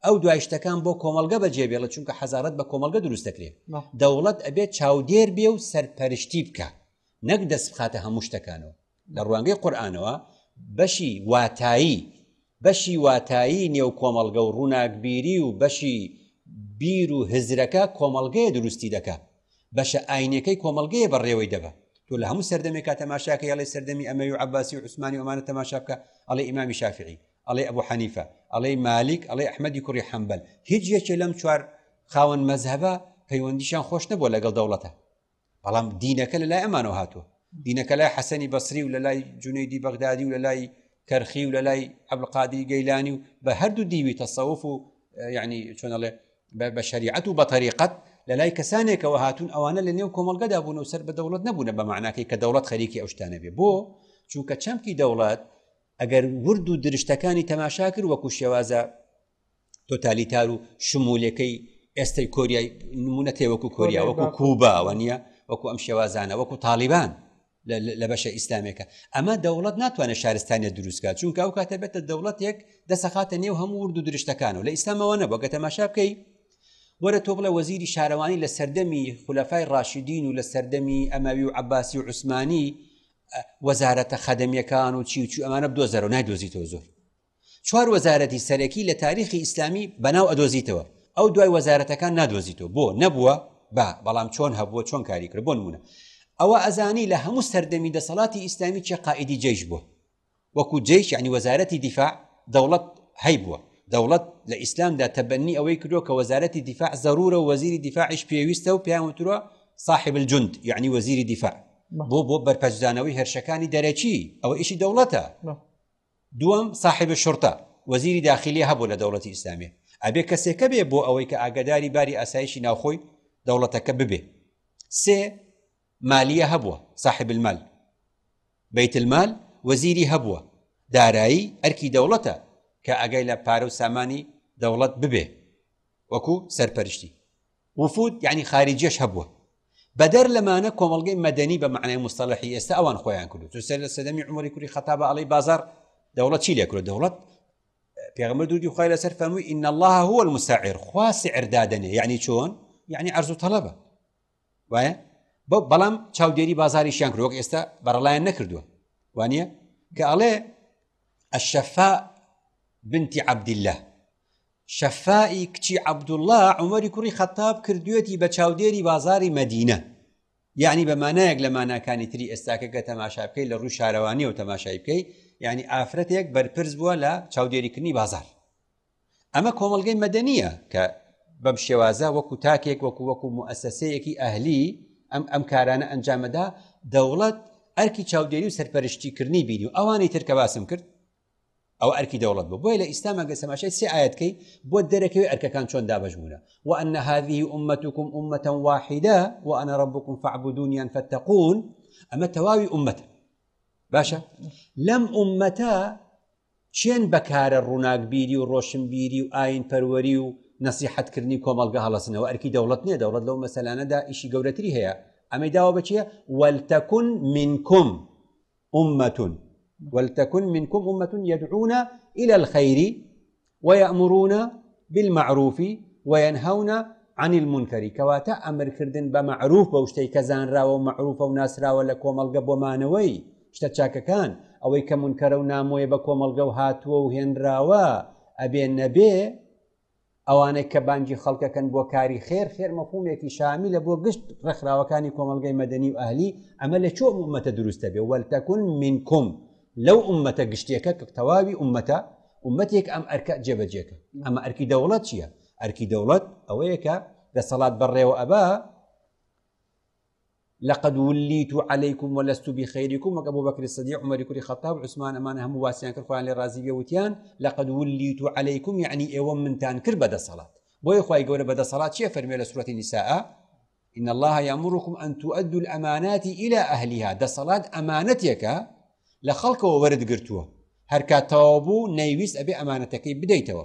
ئەو دوایشتەکان بۆ کۆمەلگە بە جێبێڵە چونکە حەزارەت بە کۆمەلگە دروست دەکرێت دەوڵەت ئەبێت چاودێر بێ و سەرپەرشتی بکە نەک دەست بخاتە هەموو شتەکانەوە لە ڕوانگەی قورئانەوە بەشی واتایی بەشی واتایی نێو کۆمەڵگە و ڕووناکبیری و بەشی بیر و هزرەکە کۆمەڵگەیە دروستی دەکا بەشە ئاینەکەی کۆمەڵگەیە بەڕێوەی دەبە تۆ لە هەموو سەردەمێکا تەماشاکە ئەڵێ سەردەمی ئەمەوی و عباسی و عوسمانی ئەمانە تەماشا بکە ئەڵێ ئیمامی شافعی ئەڵێ ئەبوو حەنیفە ئەڵێ مالیک ئەڵێ ئەحمەدی کوڕی حەمبەل هیچ یەکێ لەم چوار خاوەن مەزهبە پەیوەندیشان خۆش نەبووە لەگەڵ دەوڵەتە بەڵام دینەکە لە لای ئەمانەوە هاتووە دینەکە لای حەسەنی بەسری و لە لای جونەیدی بەغدادی و لە لای کەرخی و لە لای عبلقادی گەیلانی و بە هەردوو دیوی تەسەوف و یعنی چۆنەڵێ بە شریعەت و بە تەریقەت لە لای کەسانێکەوە هاتون ئەوانە لە نێو کۆمەلگەدا بوون و سەر بە دەوڵەت نەبوونە بە معناکەی کە دەوڵەت خەریکی ئەوشتانە بێ بۆ چونکە چەمکی دەوڵەت ئەگەر ورد و درشتەکانی تەماشا کرد وەکو شێوازە تۆتالیتار و شمولەکەی ئێستای کۆریای نمونەتێ وەکو کۆریا وەکو کوباوە نییە وەکو ئەم شێوازانە وەکو تاالبان لە بەشە ئیسلامێکە ئەمە دەوڵەت ناتوانێت شارستانیە دروستکە چونکە ئەو کاتە بێتە دەوڵەتێک دەسەخاتە نێو هەموو ورد و درشتەکان و لە ئیسلامەوە نەبووە گە تەماشا بکەی وەرە تۆ بڵێ وەزیری شارەوانی لە سەردەمی خولەفای ڕاشدین و لە سەردەمی ئەمەوی و عباسی و عوسمانی وەزارەتە خەدەمیەکان و چی و چی ئەمانە بدۆزەرەوە نایدۆزیتەوە زۆر چوار وەزارەتی سەرەکی لە تاریخی ئیسلامی بەناو ئەدۆزیتەوە ئەو دوای وەزارەتەکان نادۆزیتەوە بۆ نەبووە با بەڵام چۆن هەبووە چۆن کاری کرد بۆ نمونە ئەوە ئەزانی لە هەموو سەردەمی دەسەڵاتی ئیسلامی چێ قائیدی جێش بووە وەکو جێش ینی وەزارەتی دیفاع دەوڵەت هەی بووە دەوڵەت لە ئیسلامدا تەبەنی ئەوەی کردو کە وەزارەتی دیفاع زەرورە و وەزیری دیفاعش پێویستە و پێیان وتروە صاحب الجند یعنی وەزیری دیفاع بۆ بۆ بەرپەرچدانەوەی هەرشەکانی دەرەکی ئەوە ئیشی دەوڵەتە دووەم ساحێب الشرطە وەزیری داخیلی هەبوو لە دەوڵەتی ئیسلامی ئەبێ کەسێکە بێ بۆ ئەوەی کە ئاگاداری باری ئاسایشی ناوخۆی دەوڵەتەکە ببێ سێ مالیە هەبووە ساحێب المال بیت المال وەزیری هەبووە دارایی ئەرکی دەوڵەتە کە ئەگەی لە پارە و سامانی دەوڵەت ببێ وەکو سەرپەرشتی وفود یانی خارجیەش هەبووە. بەدەر لەمانە کۆمەڵگەی مەدەنی بە مەعنای موستەڵەحی ئێستا ئەوان خۆیان کردوە چون سەر لە سەدەمی عومەری کوری خەتابە ئەڵی بازار دەوڵەت چی لێکرۆ دەوڵەت پێغمبەر دوودی خخوای لەسەر فەرمووی ئین الله هو المستعر خوا سعردادنێ یعنی چۆن یعنی عرض و طلبە وایە بە بەڵام چاودێری بازاریشیان کرۆک ئێستا بەڕڵایان نەکردووە وانە کە ئەڵێ الشفاء بنتی عبد الله شەفاء ی کچی عەبدوڵڵا عومەری کوڕی خەتتاب کردوویەتی بە چاودێری بازاڕی مەدینە، یەعنی بە مانایەک لە ماناکانی تری ئێستاکە کە تەماشا بکەی لە ڕووی شارەوانییەوە تەماشای بکەی، یەعنی ئافرەتێک بەرپرس بووە لە چاودێریکردنی بازاڕ. ئەمە کۆمەڵگەی مەدەنییە کە بەم شێوازە وەکو تاکێک وەکو وەکو موئەسەسەیەکی ئەهلی ئەم ئەم کارانە ئەنجامەدا دەوڵەت ئەرکی چاودێری و سەرپەرشتیکردنی بینی و ئەوانی ترکە باسم کرد ئەو ئەرکی دەوڵەت بوو بۆیە لە ئیسلاما گە سەماشای سێ ئاەتکەی بۆ دەرەکەوێ ئەرکەکان چۆن دابش بوونە و ئەن هذه ئومەتکم ئومەتە واحدە و ئەە ڕبکم فعبدونیان فتەقون ئەمە تەواوی ئومەتە باشە لەم ئومەتە چێن بەکارە ڕووناکبیری و ڕۆشنبیری و ئاین پەروەری و نسیحەتکردنی کۆمەلگە هەڵەسنەوە ئەرکی دەوڵەت نیە دەوڵەت لەو مەسەلانەدا ئیشی گەورەتری هەیە ئەمەی داوا بچیە وەلتەکون منکم امە ولتکن منکم امە یدعونە الى الخیر ويأمرون بالمعروف وينهون عن المنکر کەواتە ئەمرکردن بە معروف بەو شتەی کە زانراوە و معروفە و ناسراوە لە کۆمەڵگە بۆ مانەوەی شتە چاکەکان ئەوەی کە منکەرە و نامۆیە بە کۆمەڵگە و هاتووە و هێنراوە ئەبێ نەبێ ئەوانەی کە بانگی خەڵکەکەن بۆ کاری خێر خێر مەفهومێکی شامیلە بۆ گشت ڕێکخراوەکانی کۆمەلگەی مەدەنی و ئەهلی ئەمە لە چۆ ئومەتە دروستە بێ وەلتەکون منکم لەو ئومەتە گشتێکە کە تەواوی ئومەتە ئومەتێک ئەم ئەرکە جێبەجێکە ئەمە ئەرکی دەوڵەت چییە ئەرکی دەوڵەت ئەوەیە کە دەسەڵات بەڕێوە ئەبا لقد ولیت علیکم ولست بخیرکم وەک ابو بکر صدیق عمر کوری خطاب عثمان امان هەموو واسیان کرد خۆیان لێ ڕازی بێ وتیان لقد ولیت علیکم یعنی ئێوە منتان کرد بە دەسەڵات بۆیە خی گەورە بە دەسەڵات چیە فەرمێ لە سورەتی نساء إن الله يأمركم أن تؤدوا الأمانات إلى أهلها دەسەڵات ئەمانەتێکە لە خەڵکەوە وەرت گرتووە هەرکاتەوە بوو نەیویست ئەبێ ئەمانەتەکەی بدەیتەوە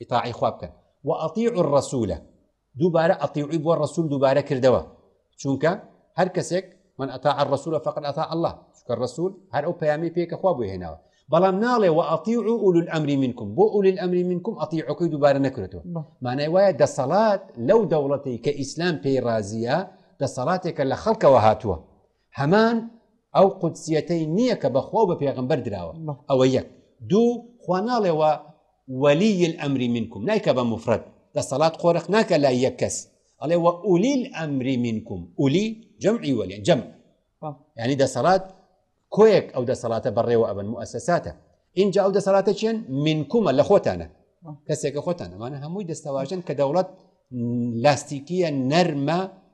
ئیتاعەی خوا بکەن و ئەطیع الرسولە دووبارە ئەطیعی بۆ ڕسول دووبارە کردەوە چونکە هەر کەسێک من ئەتا الرسولە فقط ئەتا الله چکە ڕسول هەر ئەو پەیامی پێکە خوا بۆ هێناوە بەڵام ناڵێ و ئەطیع و ئولول ئەمری منکم بۆ ئولل ئەمری منکم ئەطیعەکەی دووبارە نەکرێتەوە مانای وایە دەسەڵات لەو دەوڵەتی کە ئیسلام پێی رازیە دەسەڵاتێکە لە خەڵکەوە هاتووە هەمان ئەو قودسیەتەی نییە کە بەخوا بە پێغمبەر دراوە ئەوە یەک دوو خوا ناڵێەوە وەلیل ئەمری منکم نایکە بە مفرەت دەسەڵات قۆرق ناکە لای یەک کەس ئەڵێ وە ئولیل ئەمری منکم ئولی جەمعی وەلێ جەم ینی دەسەڵات کۆیەک ئەو دەسەڵاتە بەڕێوە ئەبن موسەساتە اینجا ئەو دەسەڵاتە چێن منکومە لە خۆتانە کەسێکە خۆتانەمانە هەمووی دەستەواژن کە دەوڵەت لاستیکیە نەرمە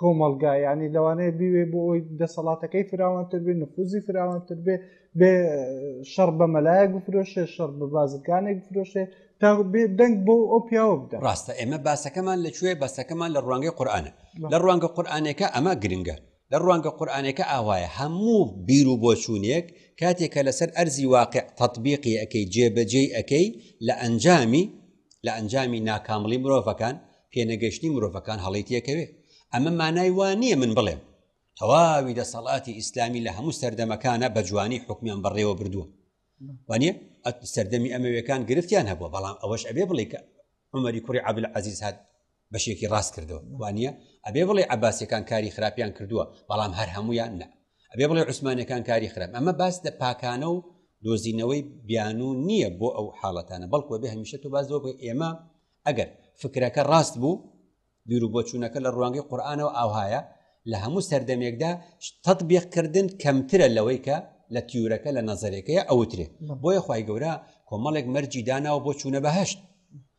کۆمەڵگا یعنی لەوانەیە بیوێ بۆ ئەوی دەسەڵاتەکەی فراوانتر بێ نفوزی فراوانتر بێ بێ شەڕ بە مەلایە گفرۆشێ شەڕ بە بازرگانێک گفرۆشێ تا بێ دەنگ بۆ ئەو پیاوە بدە ڕاستە ئێمە باسەکەمان لە کوێ باسەکەمان لە ڕوانگەی قورآانە لە ڕوانگە قورآانەکە ئەمە گرنگە لە ڕوانگە قورآانەکە ئاوایە هەموو بیر و بۆچوونێک کاتێکە لەسەر ئەرزی واقع تطببیقی ئەەکەی جێبەجێی ئەەکەی لە ئەنجامی لە ئەنجامی ناکامڵی مرۆڤەکان پێنەگەشتنی مرۆڤەکان هەڵی تێکەوێ ئەمە مانای وا نییە من بڵێم تەواوی دەسەڵاتی ئیسلامی لە هەموو سەردەمەکانە بە جوانی حکمیان بەڕێوە بردووە وانە سەردەمی ئەمەوێکان گرفتیان هەبووە بەڵام ئەوەش ئەبێ بڵێ کە عمەری کوڕی عبل عزیز هات بەشێکی ڕاست کردەوە وانە ئەبێ بڵێ عباسەکان کاری خراپیان کردووە بەڵام هەر هەمویان نە ئەبێ بڵێ عوسمانەکان کاری خراپ ئەمە باس لە پاکانە و دۆزینەوەی بیانو نییە بۆ ئەو حاڵەتانە بەڵکوە بێ هەمیشە تو باز بۆ ئێمە ئەگەر فکرەکە ڕاست بوو بیرو بۆچوونەکە لە ڕوانگەی قورآانەوە ئاوهایە لە هەموو سەردەمێکدا تەطببیقکردن کەمترە لەوەی کە لە تیورەکە لە نەزەرەکەی ئەوترێ بۆیە خی گەورە کۆمەڵێک مەرجی داناوە بۆ چوونە بەهشت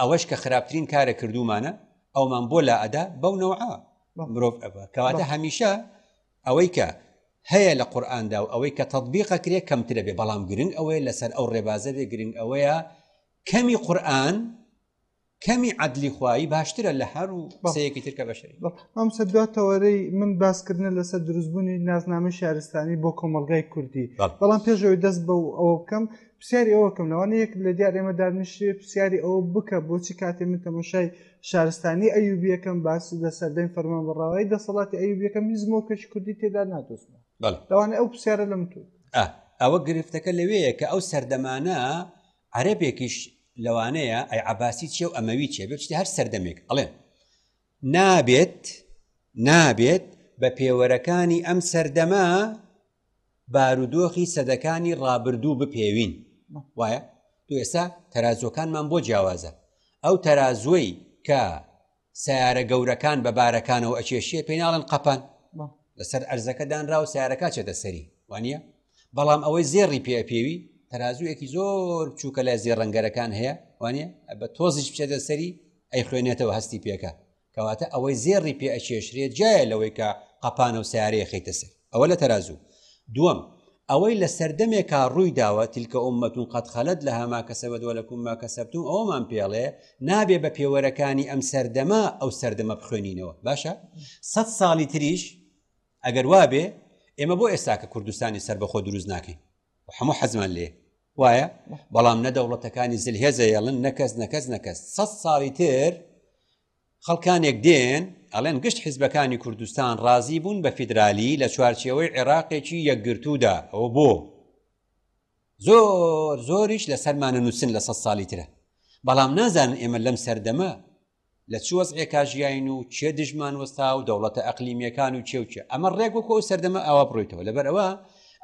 ئەوەش کە خراپترین کارە کردوومانە ئەومان بۆ لا ئەدا بەو نەوعە مرۆڤ ئەبە کەواتە هەمیشە ئەوەی کە هەیە لە قورآاندا و ئەوەی کە تطببیقە کرێ کەمترە بێ بەڵام گرنگ ئەوەیە لەسەر ئەو ڕێبازە بێ گرنگ ئەوەیە کەمی قورآن کەمی عدلی خوایی باشترە لە هەر و بەسەیەکی ترکە بەشری ئەم سە دواتەوەرەی من باسکردنە لەسەر دروستبوونی نازنامە شارستانی بۆ کۆمەلگای کوردی بەڵام پێشەوەی دەست بە ئەوە بکەم پرسیاری ئەوە کەم لەوانە یەکت لە دیار ئێمە دابنیشێ پرسیاری ئەوە بکە بۆچی کاتێ من تەمەشای شارستانی ئەیوبی ئەکەم باس لە سەردەمی فەرمانبەڕاوایی دەسەڵاتی ئەیوبی ئەکەم هیچ مۆرکێکی کوردی تێدا نادۆزمەوە بەڵێ لەوانەیە ئەو پرسیارە لەم تو ئا ئەوە گرفتەکە لەوەیە کە ئەو سەردەمانە عەرەبێکیش لەوانەیە ئەی عباسی چێ و ئەمەوی چێ بێت شتی هەر سەردەمێک ئەڵێن نابێت نابێت بە پێوەرەکانی ئەم سەردەمە بارودۆخی سەدەکانی ڕابردوو بپێوین وایە تو ئێستا تەرازۆکانمان بۆ جیاوازە ئەو تەرازۆی کە سیارە گەورەکان بە بارەکانەوە ئەچێشیە پێناڵن قەپان لەسەر ئەرزەکە دانرا و سیارەکە چێتە سەری وانە بەڵام ئەوەی زێڕی پێ پێوی تەازویەکی زۆر بچووکە لە زێڕەنگەرەکان هەیە وانە بە تۆزیش بچێتە سەری ئەی خوێنێتەوە هەستی پێکە کەواتە ئەوەی زێڕی پێ ئەکێشرێت جایە لەوەی کە قەپانە و سیارەیە خەیتە سەر ئەوە لە تەرازوو دووەم ئەوەی لە سەردەمێکا ڕووی داوە تیلکە ئومەتون قەت خەلت لە هەما کەسەبەت وە لە کومما کە سەبتون ئەوەمان پێڵێ نابێ بە پێوەرەکانی ئەم سەردەمە ئەو سەردەمە بخوێنینەوە باشە سەد ساڵی تریش ئەگەر وابێ ئێمە بۆ ئێستا کە کوردستانی سەر بەخۆ دروست ناکەین و هەموو حەزمان لێ وایە بەڵام نە دەوڵەتەکانی زل هێزە هێڵن نەکەس نەکەس نەکەس سە ساڵی تر خەڵکانێک دێن ئەڵێن گشت حیزبەکانی کوردستان ڕازی بوون بە فیدرالی لە چوارچەوەی عێراقێکی یەکگرتوودا ئەوە بۆ زۆر زۆریش لە سەرمانە نووسن لە سە ساڵی ترە بەڵام نازانن ئێمە لەم سەردەمە لە چ وەزعێکا ژیاین و کێ دژمان وەستا و دەوڵەتە ئەقلیمیەکان و چێوچە ئەمە ڕێک وەکو ئەو سەردەمە ئاوا بڕیتەوە لەبەر ئەوە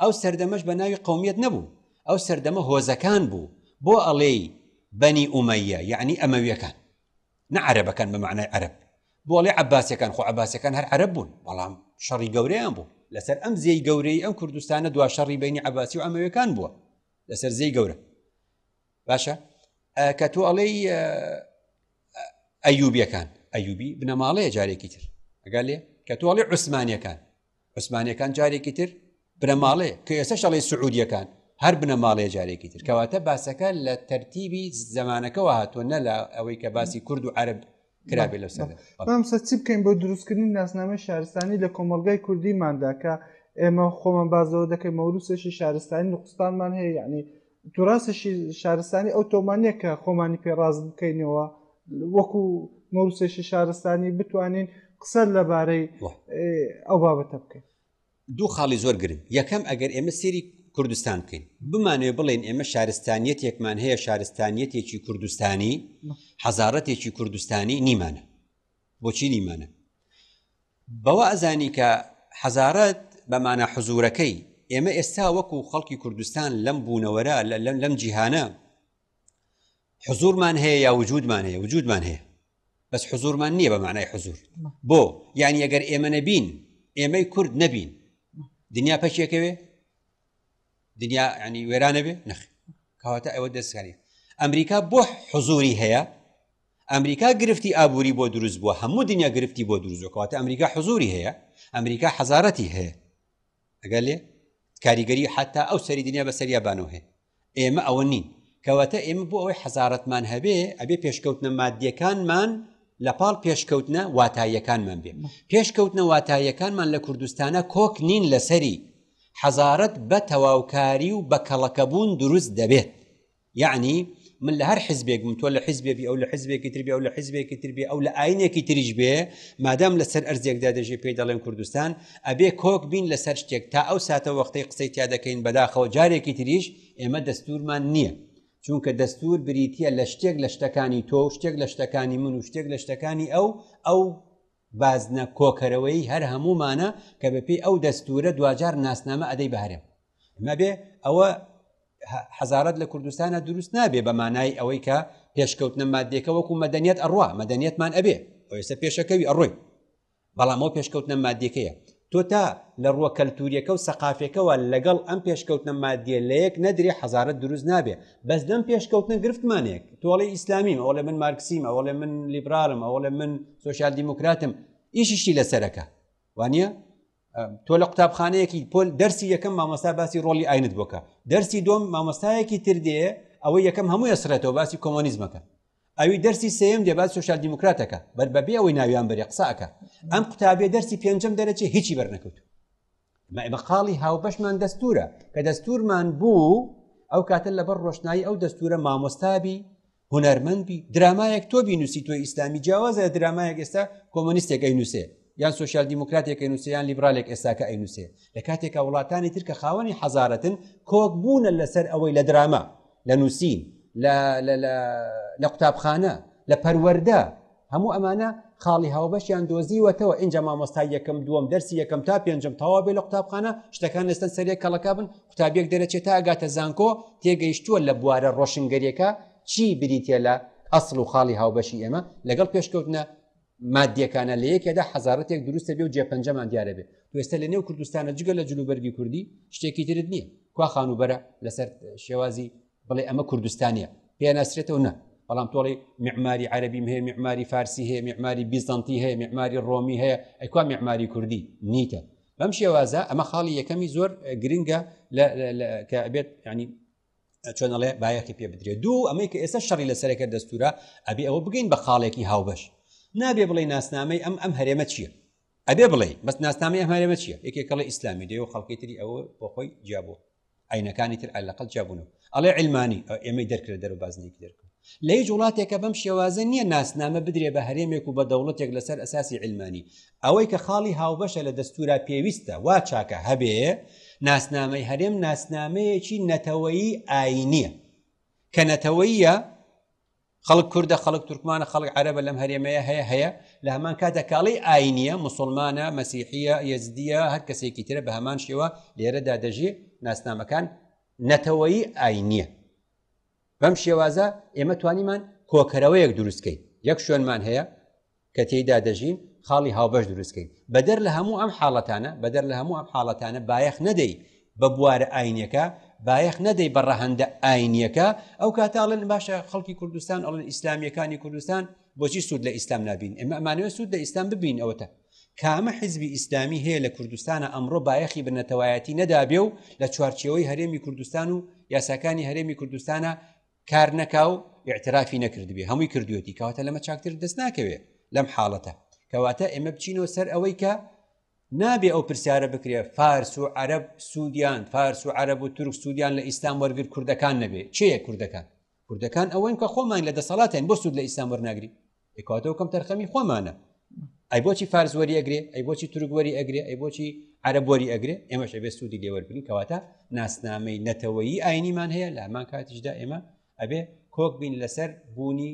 ئەو سەردەمەش بە ناوی قومیت نەبوو ئەو سەردەمە هۆزەکان بوو بۆ ئەڵێی بەنی ئومەیە یعنی ئەمەویەکان نە عەرەبەکان بە معنای عەرب بۆ ئەڵێ عباسەکان خۆ عباسەکان هەر عەرب بوون بەڵام شەڕی گەورەیان بوو لەسەر ئەم زێی گەورەی ئەم کوردستانە دوا شەڕی بینی عباسی و ئەمەویەکان بووە لەسەر زێی گەورە باشە کە تۆ ئەڵێی ئەیوبیەکان ئەیوبی بنەماڵەیە جارێکی تر ئەگەر لێ کە تۆ ئەڵێ عوسمانەکان عوسمانەکان جارێکی تر بنەماڵێ کە ئێستا شەڵی سعودیەکان هەر بنەماڵێ جارێکی تر کەواتە باسەکە لە تەرتیبی زمانەکەەوە هاتووە نە لە ئەوەی کە باسی کورد و عرب کرابێ لە سەر مامسە چی بکەین بۆ دروستکردنی ناسنامە شارستانی لە کۆمەلگای کوردیماندا کە ئێمە خۆمان بازەوە دەکەین مەوروسێکی شارستانی نقستانمان هەیە یعنی دوراستێکی شارستانی ئەو تۆمانە کە خۆمانی پێڕاز بکەینەوە وەکو مەوروسێکی شارستانی بتوانین قسە لەبارەی ئەو بابەتە بکەین دوو خاڵی زۆر گرنگ، یەکەم، ئەگەر ئێمە سەیری کوردستان بکەین، بمانەوێت بڵێین ئێمە شارستانییەتێکمان هەیە، شارستانییەتێکی کوردستانی، حەزارەتێکی کوردستانی نیمانە. بۆچی نیمانە؟ بەوە ئەزانی کە حەزارەت بەمانە حزورەکەی ئێمە ئێستا وەکو خەڵکی کوردستان لەم بوونەوەرە لەم جیهانە حزورمان هەیە یا وجودمان هەیە وجودمان هەیە بەس حزورمان نییە بە معنای حزور بۆ یعنی ئەگەر ئێمە نەبین ئێمەی کورد نەبین دنیا پەکێکەوێ دنیا ینی وێرانە بێ نخ کەواتە ئەوە دەستکاری ئەمریکا بۆ حزوری هەیە ئەمریکا گرفتی ئابووری بۆ دروست بووە هەموو دنیا گرفتی بۆ دروستکەواتە ئەمریکا حزوری هەیە ئەمریکا حەزارەتی هەیە ئەگەر لێ کاریگەری حتا ئەو سەری دنیا بە سەریابانەوە هەیە ئێمە ئەوە نین کەواتە ئێمە بۆ ئەوەی حەزارەتمان هەبێ ئەبێ پێشکەوتنە مادیەکانمان لە پاڵ پێشکەوتنە واتاییەکانمان بێ پێشکەوتنە واتاییەکانمان لە کوردستانە کۆک نین لەسەری حەزارەت بە تەواوکاری و بە کەڵەکەبوون دروست دەبێت یعنی من لە هەر حزبێک من تۆ لە حزبێبی ئەو لە حزبێکی تربی ئەو لە حزبێکی تربی ئەو لە ئاینێکی تریش بێ مادام لەسەر ئەرزێکدا دەژێ پێی دەڵێن کوردستان ئەبێ کۆک بین لەسەر شتێک تا ئەو ساتەوەختەی قسەی تیا دەکەین بەداخەوە جارێکی تریش ئێمە دەستورمان نییە چونکە دەستور بریتە لە شتێک لە شتەکانی تۆ و شتێک لە شتەکانی من و شتێک لە شتەکانی ئەو ئەو بازنە کۆکەرەوەی هەر هەمومانە کە بەپی ئەو دەستورە دوجار ناسنامە ئەدەی بەهرم مەبێ ئەوە حەزارەت لە کوردستانە دروست نابێ بە مانای ئەوەی کە پێشکەوتنە مادێکە وەکو مەدەنیت ئەڕوا مەدەنیتمان ئەبێ ئەوێسە پێشەکەوی ئەڕۆی بەڵام ئەو پێشکەوتنە مادیەکەیە تۆ تا لە ڕووە کەلتوریەکە و سەقافەکەەوە لەگەڵ ئەم پێشکەوتنە مادیە لە یەک نەدرێ حەزارت دروست نابێ بەس لەم پێشکەوتنە گرفتمانێک تۆڵی ئیسلامیم ئەوڵێ من مارکسیم ئەوڵێ من لیبرالم ئەوڵێ من سوسیال دیموکراتم ئیشیشتی لەسەرەکە وانە تۆ لە قوتابخانەیەکی پۆل دەرسی یەکەم مامۆستا باسی ڕۆلی ئاینت بۆکە دەرسی دۆم مامۆستایەکی تردێ ئەوە یەکەم هەموو ئەسرێتەوە باسی کۆمۆنیزمەکە ئەوی دەرسی سێیەم دێ باس سوسیال دیموکراتەکە بەر بەبێ ئەوەی ناویان بەرێ قسە ئەکا ئەم قوتابێ دەرسی پێنجەم دەرەچێ هیچی بەرنەکەوت مەئمە قاڵی هاوبەشمان دەستورە کە دەستورمان بوو ئەو کاتە لەبەر ڕۆشنایی ئەو دەستورە مامۆستابی هونەرمەندبی درامایەک تۆ بینوسی تۆی ئیسلامی جیاوازە درامایەک ئێستا کۆمۆنیستێک ئەی نووسێ یان سوسیال دیموکراتێک ئەینووسێ یان لیبرالێک ئێستاکە ئەینووسێ لە کاتێکا وڵاتانی ترکە خاوەنی حەزارەتن کۆک بوونە لەسەر ئەوەی لە دراما لە نووسین لە قوتابخانە لە پەروەەردە هەموو ئەمانە خاڵی هاوبەشیان دۆزیوەتەوە ئینجا مامۆستا یەکەم دووەم دەرسی یەکەم تا پێنجم تەوا بێ لە قوتابخانە شتەکان لەستەن سەرێک کەڵەکە بن قوتابیەک دەرەچێت تا ئەگاتە زانکۆ تێگەیشتووە لە بوارە ڕۆشنگەریەکە چی بریتە لە ئەسڵ و خاڵی هاوبەشی ئێمە لەگەڵ پێشکەوتنە مادیەکانە لە یەکێدا حەزارەتێک دروستە بێ و جێ پەنجەمان دیارە بێت تو ئێستا لە نێو کوردستانە جگە لە جلوبەرگی کوردی شتێکی ترت نییە کوا خانوبەرە لەسەر شێوازی بڵێ ئەمە کوردستانیە پێناسرێتەوە نە بەڵام تۆڵی معماری عربیم هەیە معماری فارسی هەیە معماری بیزانتی هەیە معماری ڕۆمی هەیە ئەکوا معماری کوردی نیتە بەم شێوازە ئەمە خاڵی یەکەمی زۆر گرنگە کە بێت ینی چۆن ئەڵێ بایەخی پێ بدرێت دوو ئەمەی کە ئێستا شەڕی لەسەرەکە دەستورە ئەبێ ئەوە بگەین بە خاڵێکی هاوبەش نابێ بڵێ ناسنامەی ئەم ئەم هەرێمە چییە ئەبێ بڵێ بەس ناسنامەی ئەم هەرێمە چییە یەکێکەڵی ئیسلامی دەیە و خەڵکی تری ئەوە بۆ خۆی جیابوو ئاینەکانی تر ئەلقل جیابوون و ئەڵێ علمانی ئێمەی دەرکرد دەر و بازنێکی دەرکرد لە هیچ وڵاتێکە بەم شێوازە نییە ناسنامە بدرێ بە هەرێمێک و بە دەوڵەتێک لەسەر ئەساسی علمانی ئەوەی کە خاڵی هاوبەشە لە دەستوورا پێویستە وا چاکە هەبێ ناسنامەی هەرێم ناسنامەیەکی نەتەوەیی ئاینیە کە نەتەوەیە خەڵک کوردە خەڵک تورکمانە خەڵک عەرەبە لەم هەرێمەیە هەیە هەیە لە هەمان کاتە کاڵی ئاینیە مسلمانە مەسیحە یزدیە هەر کەسێکی ترە بە هەمان شێوە لێرەدا دەژێ ناسنامەکان نەتەوەیی ئاینیە بەم شێوازە ئێمە توانیمان کۆکەرەوەیەک دروستکەین یەک شوێنمان هەیە کە تێیدا دەژین خاڵی هاوبەش دروستکەین بەدەر لە هەموو ئەم حاڵەتانە بەدەر لە هەموو ئەم حاڵەتانە بایەخ نەدەی بە بوارە ئاینەکە بایەخ نەدەی بە ڕەهندە ئاینیەکە ئەو کاتاڵن باشە خەڵکی کوردستان ئەڵن ئیسلامیەکانی کوردستان بۆچی سوود لە ئیسلام نبین ئێمە ئەمانەوە سوود لە ئیسلام ببین ئەوەتە کامە حیزبی ئیسلامی هەیە لە کوردستانە ئەمڕۆ بایەخی بنەتەوایەتی نەدابێ و لە چوارچەوەی هەرێمی کوردستان و یاساکانی هەرێمی کوردستانە کار نەکاو اعترافی نەکردبێ هەمووی کردوێتی کەواتە لەمە چاکتر دەست ناکەوێت لەم حاڵەتە کەواتە ئێمە بچینەوە سەر ئەوەی کە نابێ ئەو پرسیارە بکرێ فارس و عرب سوودیان فارس و عرب و تورک سوودیان لە ئیسلام وەرگر کوردەکان نەبێ چێە کوردەکان کوردەکان ئەوەن کە خۆمان لە دەسەڵاتیان بۆ سوود لە ئیسلام وەرناگری ئکاتەوە کەم تەرخەمی خۆمانە ئەی بۆچی فارز وەری ئەگرێ ئەی بۆچی تورگوەری ئەگرێ ئەی بۆچی عرب وەری ئەگرێ ئێمەش ئەبێ سوودی لێوەربنی کەواتە ناسنامەی نەتەوەیی ئاینیمان هەیە لە ئەمان کاتیشدا ئێمە ئەبێ کۆک بین لەسەر بوونی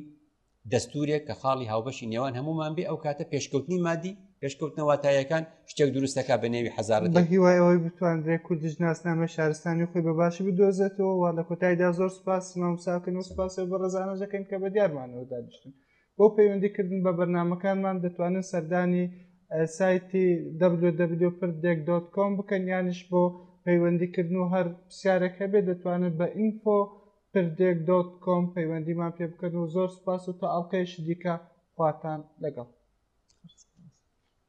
دەستورێک کە خاڵی هاوبەشی نێوان هەمومان بێ ئەو کاتە پێشکەوتنی مادی پێشکەوتنەواتایەکان شتێک دروست دەکا بە نێوی حەزار بە هیوای ئەوەی بتواندرێ کوردش ناسنامە شارستانی خۆی بە باشی بدۆزێتەوە وا لە کۆتاییدا زۆر سپاس مامساکن و سپاسە بە ڕزانە دەکەین کە بە دیارمانەوە دانیشتن بۆ پەیوەندیکردن بە بەرنمەکانمان دەتوانن سەردانی سایتی www.prdek.com بکەن یانش بۆ پەیوەندیکردن و هەر پرسیارێک هەبێت دەتوانن بە ئینفۆ پردێک.com پەیوەندیمان پێ بکەن و زۆر سپاس و تا ئەڵلقەیەشی دیکە خواتان لەگەڵ